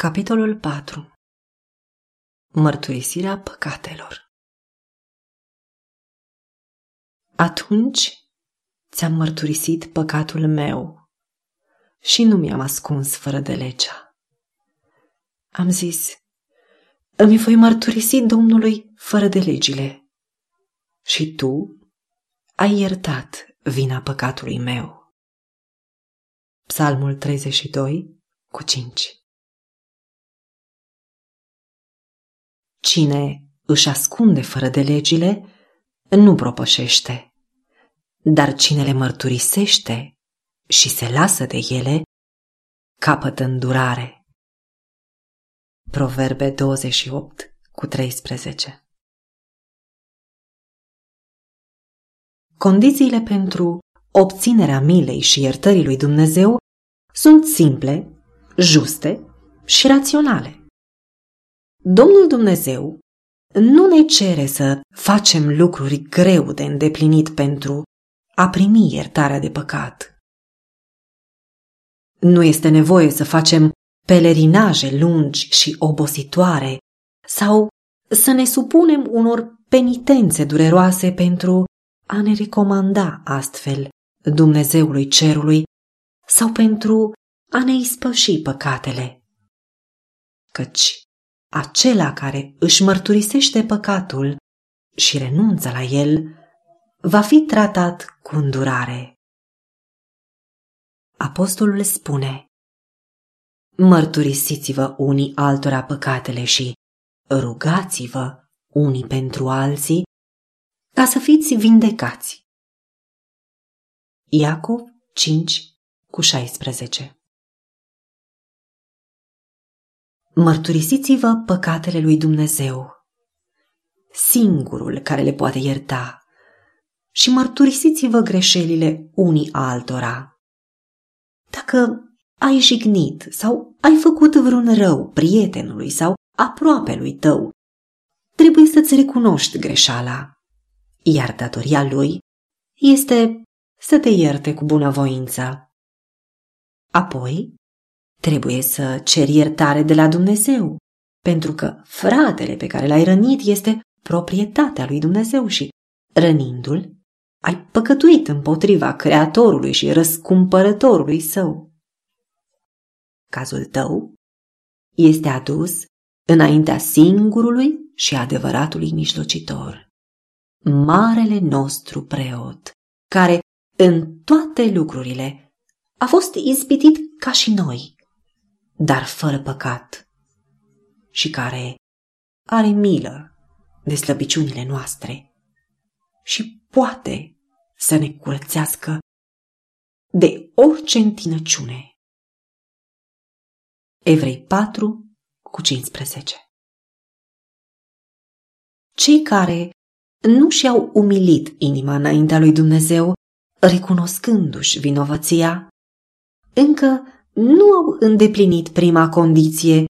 Capitolul 4 Mărturisirea păcatelor Atunci ți-am mărturisit păcatul meu și nu mi-am ascuns fără de legea. Am zis, îmi voi mărturisi Domnului fără de legile și tu ai iertat vina păcatului meu. Psalmul 32 cu 5 Cine își ascunde fără de legile, nu propășește. Dar cine le mărturisește și se lasă de ele, capătă îndurare. Proverbe 28 cu 13 Condițiile pentru obținerea milei și iertării lui Dumnezeu sunt simple, juste și raționale. Domnul Dumnezeu nu ne cere să facem lucruri greu de îndeplinit pentru a primi iertarea de păcat. Nu este nevoie să facem pelerinaje lungi și obositoare sau să ne supunem unor penitențe dureroase pentru a ne recomanda astfel Dumnezeului Cerului sau pentru a ne ispăși păcatele. Căci acela care își mărturisește păcatul și renunță la el, va fi tratat cu îndurare. Apostolul spune, Mărturisiți-vă unii altora păcatele și rugați-vă unii pentru alții ca să fiți vindecați. Iacov 5 cu 16 Mărturisiți-vă păcatele lui Dumnezeu, singurul care le poate ierta, și mărturisiți-vă greșelile unii altora. Dacă ai jignit sau ai făcut vreun rău prietenului sau aproapelui tău, trebuie să-ți recunoști greșeala, iar datoria lui este să te ierte cu bunăvoință. Apoi, Trebuie să ceri iertare de la Dumnezeu, pentru că fratele pe care l-ai rănit este proprietatea lui Dumnezeu și, rănindu-l, ai păcătuit împotriva Creatorului și răscumpărătorului său. Cazul tău este adus înaintea singurului și adevăratului mijlocitor, marele nostru preot, care în toate lucrurile a fost ispitit ca și noi, dar fără păcat. Și care are milă de slăbiciunile noastre. Și poate să ne curățească de orice întinăciune. Evrei 4 cu 15 Cei care nu și-au umilit inima înaintea lui Dumnezeu, recunoscându-și vinovăția, încă nu au îndeplinit prima condiție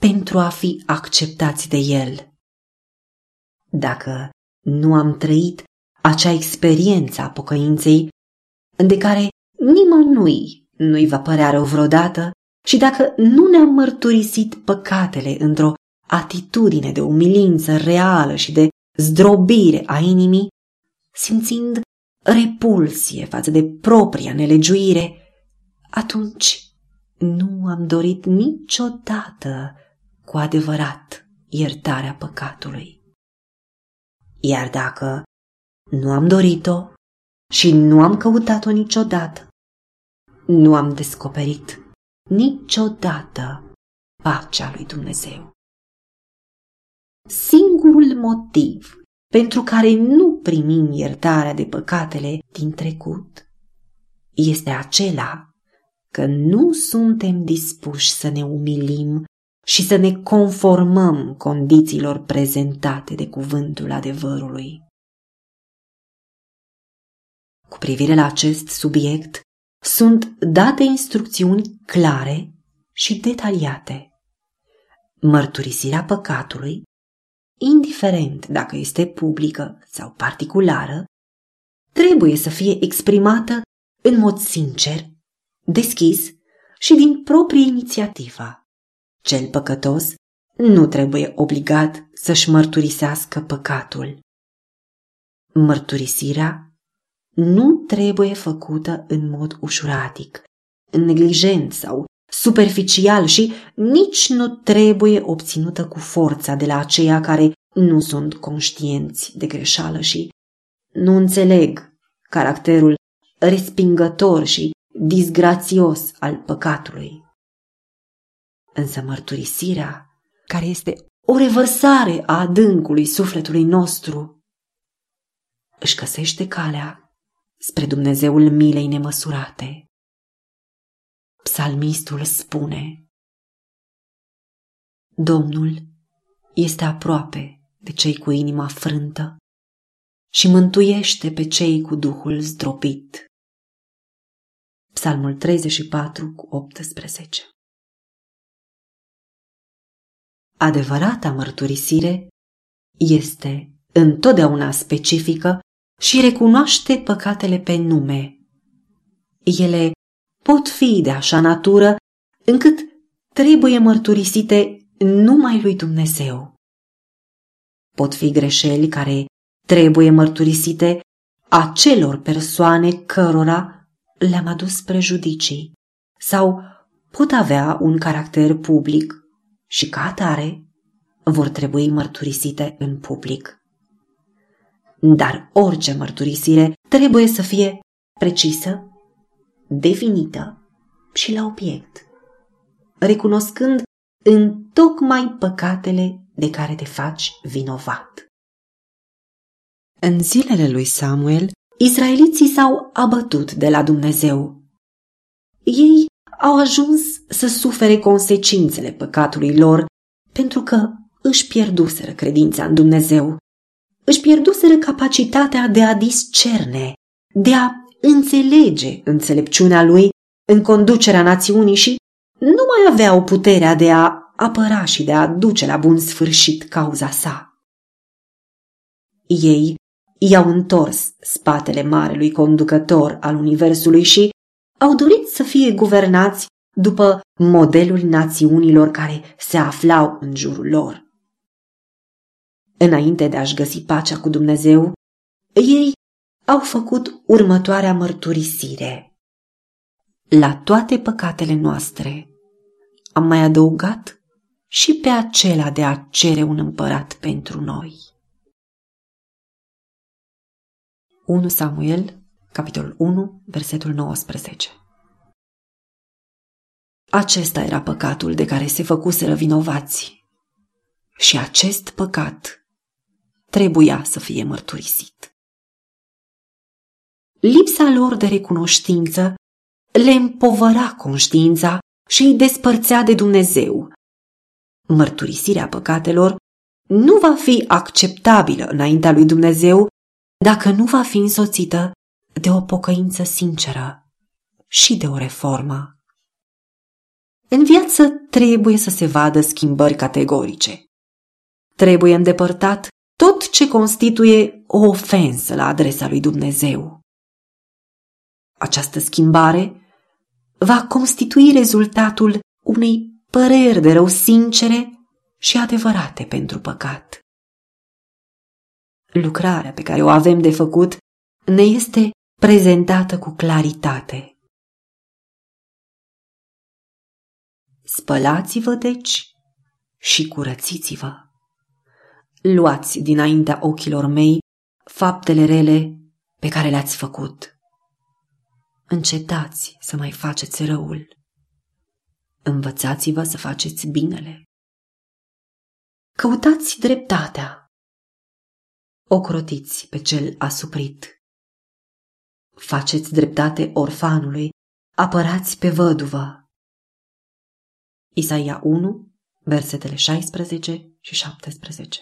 pentru a fi acceptați de el. Dacă nu am trăit acea experiență a pocăinței, de care nimănui nu-i va părea rău vreodată, și dacă nu ne-am mărturisit păcatele într-o atitudine de umilință reală și de zdrobire a inimii, simțind repulsie față de propria nelegiuire, atunci nu am dorit niciodată cu adevărat iertarea păcatului. Iar dacă nu am dorit-o și nu am căutat-o niciodată, nu am descoperit niciodată pacea lui Dumnezeu. Singurul motiv pentru care nu primim iertarea de păcatele din trecut este acela că nu suntem dispuși să ne umilim și să ne conformăm condițiilor prezentate de cuvântul adevărului. Cu privire la acest subiect, sunt date instrucțiuni clare și detaliate. Mărturisirea păcatului, indiferent dacă este publică sau particulară, trebuie să fie exprimată în mod sincer deschis și din proprie inițiativă. Cel păcătos nu trebuie obligat să-și mărturisească păcatul. Mărturisirea nu trebuie făcută în mod ușuratic, neglijent sau superficial și nici nu trebuie obținută cu forța de la aceia care nu sunt conștienți de greșeală și nu înțeleg caracterul respingător și disgrațios al păcatului. Însă mărturisirea, care este o revărsare a adâncului sufletului nostru, își găsește calea spre Dumnezeul milei nemăsurate. Psalmistul spune Domnul este aproape de cei cu inima frântă și mântuiește pe cei cu Duhul zdrobit. Psalmul 34 cu 18 Adevărata mărturisire este întotdeauna specifică și recunoaște păcatele pe nume. Ele pot fi de așa natură încât trebuie mărturisite numai lui Dumnezeu. Pot fi greșeli care trebuie mărturisite acelor persoane cărora le-am adus prejudicii sau pot avea un caracter public și ca atare vor trebui mărturisite în public. Dar orice mărturisire trebuie să fie precisă, definită și la obiect, recunoscând în tocmai păcatele de care te faci vinovat. În zilele lui Samuel, israeliții s-au abătut de la Dumnezeu. Ei au ajuns să sufere consecințele păcatului lor pentru că își pierduseră credința în Dumnezeu, își pierduseră capacitatea de a discerne, de a înțelege înțelepciunea lui în conducerea națiunii și nu mai aveau puterea de a apăra și de a duce la bun sfârșit cauza sa. Ei i-au întors spatele marelui conducător al universului și au dorit să fie guvernați după modelul națiunilor care se aflau în jurul lor. Înainte de a-și găsi pacea cu Dumnezeu, ei au făcut următoarea mărturisire. La toate păcatele noastre am mai adăugat și pe acela de a cere un împărat pentru noi. 1 Samuel, capitolul 1, versetul 19 Acesta era păcatul de care se făcuseră vinovați și acest păcat trebuia să fie mărturisit. Lipsa lor de recunoștință le împovăra conștiința și îi despărțea de Dumnezeu. Mărturisirea păcatelor nu va fi acceptabilă înaintea lui Dumnezeu dacă nu va fi însoțită de o pocăință sinceră și de o reformă. În viață trebuie să se vadă schimbări categorice. Trebuie îndepărtat tot ce constituie o ofensă la adresa lui Dumnezeu. Această schimbare va constitui rezultatul unei păreri de rău sincere și adevărate pentru păcat. Lucrarea pe care o avem de făcut ne este prezentată cu claritate. Spălați-vă, deci, și curățiți-vă. Luați dinaintea ochilor mei faptele rele pe care le-ați făcut încetați să mai faceți răul. Învățați-vă să faceți binele. Căutați dreptatea. Ocrotiți pe cel asuprit. Faceți dreptate orfanului, apărați pe văduvă. Isaia 1, versetele 16 și 17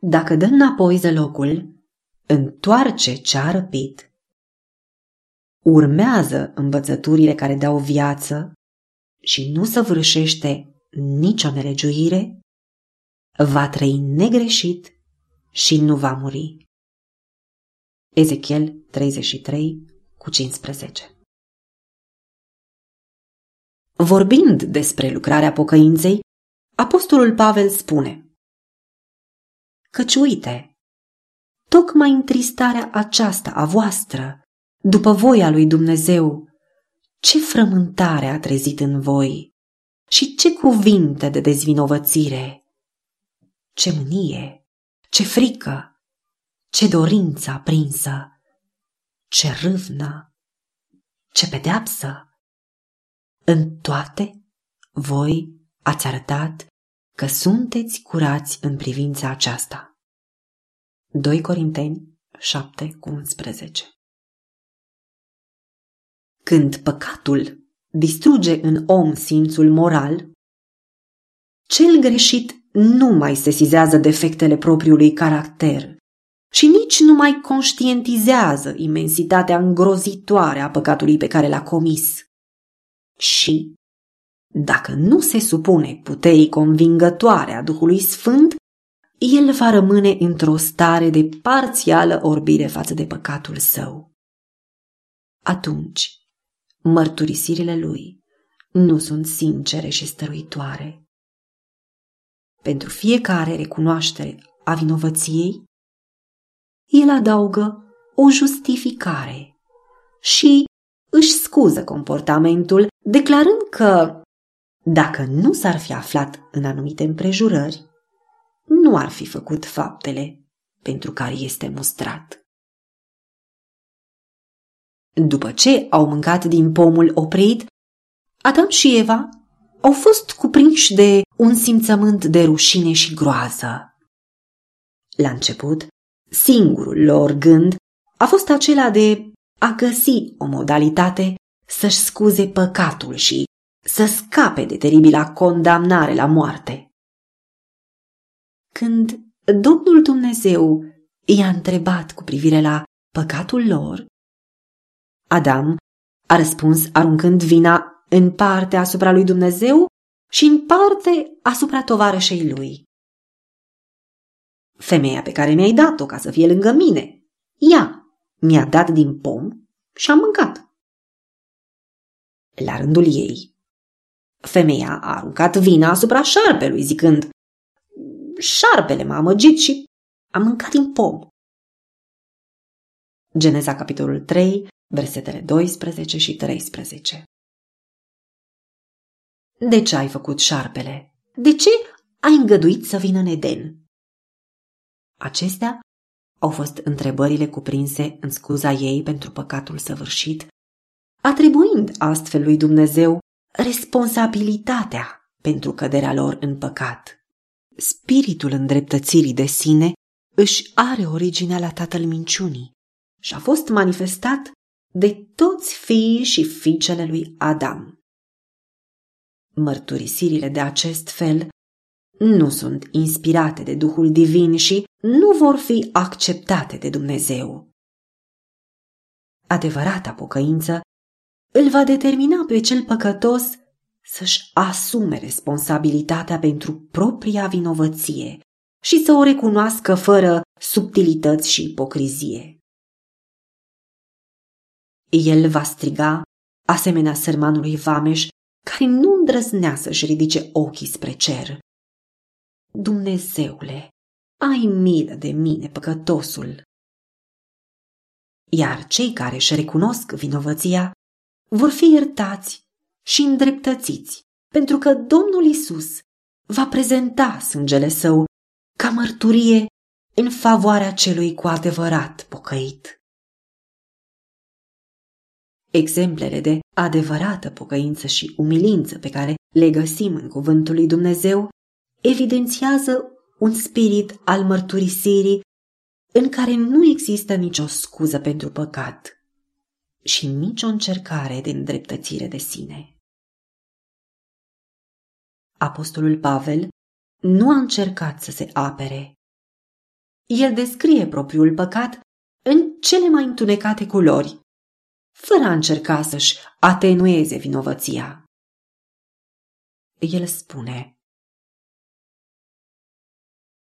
Dacă dă înapoi locul, întoarce ce a răpit urmează învățăturile care dau viață și nu săvârșește nicio nelegiuire, va trăi negreșit și nu va muri. Ezechiel 33 cu 15 Vorbind despre lucrarea pocăinței, apostolul Pavel spune Căci uite, tocmai întristarea aceasta a voastră, după voia lui Dumnezeu, ce frământare a trezit în voi și ce cuvinte de dezvinovățire, ce mânie, ce frică, ce dorință aprinsă, ce râvnă, ce pedeapsă. În toate voi ați arătat că sunteți curați în privința aceasta. 2 Corinteni 7 cu 11 Când păcatul distruge în om simțul moral, cel greșit nu mai sesizează defectele propriului caracter și nici nu mai conștientizează imensitatea îngrozitoare a păcatului pe care l-a comis. Și, dacă nu se supune puterii convingătoare a Duhului Sfânt, el va rămâne într-o stare de parțială orbire față de păcatul său. Atunci, mărturisirile lui nu sunt sincere și stăruitoare. Pentru fiecare recunoaștere a vinovăției, el adaugă o justificare și își scuză comportamentul, declarând că, dacă nu s-ar fi aflat în anumite împrejurări, nu ar fi făcut faptele pentru care este mustrat. După ce au mâncat din pomul oprit, Adam și Eva au fost cuprinși de un simțământ de rușine și groază. La început, Singurul lor gând a fost acela de a găsi o modalitate să-și scuze păcatul și să scape de teribila condamnare la moarte. Când Domnul Dumnezeu i-a întrebat cu privire la păcatul lor, Adam a răspuns aruncând vina în parte asupra lui Dumnezeu și în parte asupra tovarășei lui femeia pe care mi-ai dat-o ca să fie lângă mine. Ea mi-a dat din pom și am mâncat. La rândul ei, femeia a aruncat vina asupra șarpelui, zicând Șarpele m-a amăgit și am mâncat din pom. Geneza, capitolul 3, versetele 12 și 13. De ce ai făcut șarpele? De ce ai îngăduit să vină în Eden? Acestea au fost întrebările cuprinse în scuza ei pentru păcatul săvârșit, atribuind astfel lui Dumnezeu responsabilitatea pentru căderea lor în păcat. Spiritul îndreptățirii de sine își are originea la tatăl minciunii și a fost manifestat de toți fiii și fiicele lui Adam. Mărturisirile de acest fel nu sunt inspirate de Duhul Divin și nu vor fi acceptate de Dumnezeu. Adevărata pocăință îl va determina pe cel păcătos să-și asume responsabilitatea pentru propria vinovăție și să o recunoască fără subtilități și ipocrizie. El va striga, asemenea sărmanului Vameș, care nu îndrăznea să-și ridice ochii spre cer. Dumnezeule, ai milă de mine, păcătosul! Iar cei care își recunosc vinovăția vor fi iertați și îndreptățiți, pentru că Domnul Isus va prezenta sângele său ca mărturie în favoarea celui cu adevărat pocăit. Exemplele de adevărată pocăință și umilință pe care le găsim în Cuvântul lui Dumnezeu evidențiază un spirit al mărturisirii în care nu există nicio scuză pentru păcat și nicio încercare de îndreptățire de sine. Apostolul Pavel nu a încercat să se apere. El descrie propriul păcat în cele mai întunecate culori, fără a încerca să-și atenueze vinovăția. El spune,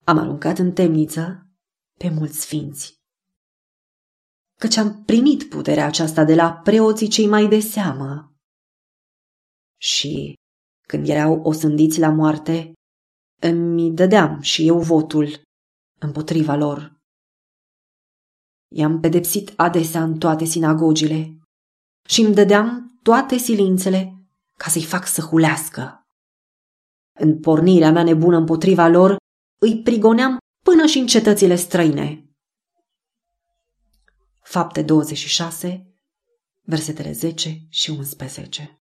am aruncat în temniță pe mulți sfinți. Căci am primit puterea aceasta de la preoții cei mai de seamă. și, când erau osândiți la moarte, îmi dădeam și eu votul împotriva lor. I-am pedepsit adesea în toate sinagogile și îmi dădeam toate silințele ca să-i fac să hulească. În pornirea mea nebună împotriva lor, îi prigoneam până și în cetățile străine. Fapte 26, versetele 10 și 11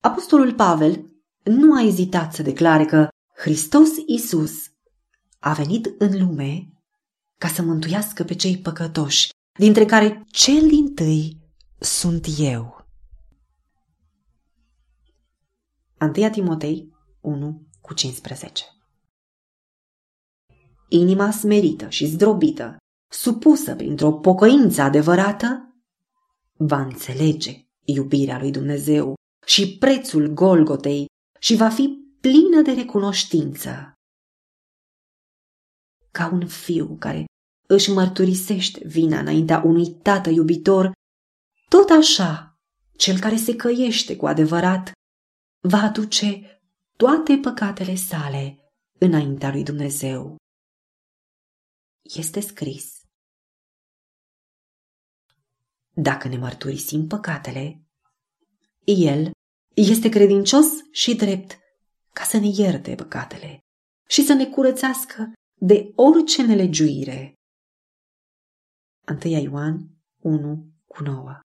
Apostolul Pavel nu a ezitat să declare că Hristos Isus a venit în lume ca să mântuiască pe cei păcătoși, dintre care cel din tâi sunt eu. 1 Timotei 1 cu 15 Inima smerită și zdrobită, supusă printr-o pocăință adevărată, va înțelege iubirea lui Dumnezeu și prețul Golgotei și va fi plină de recunoștință. Ca un fiu care își mărturisește vina înaintea unui tată iubitor, tot așa, cel care se căiește cu adevărat va aduce toate păcatele sale înaintea lui Dumnezeu. Este scris. Dacă ne mărturisim păcatele, El este credincios și drept ca să ne ierte păcatele și să ne curățească de orice nelegiuire. 1 Ioan 1 cu 9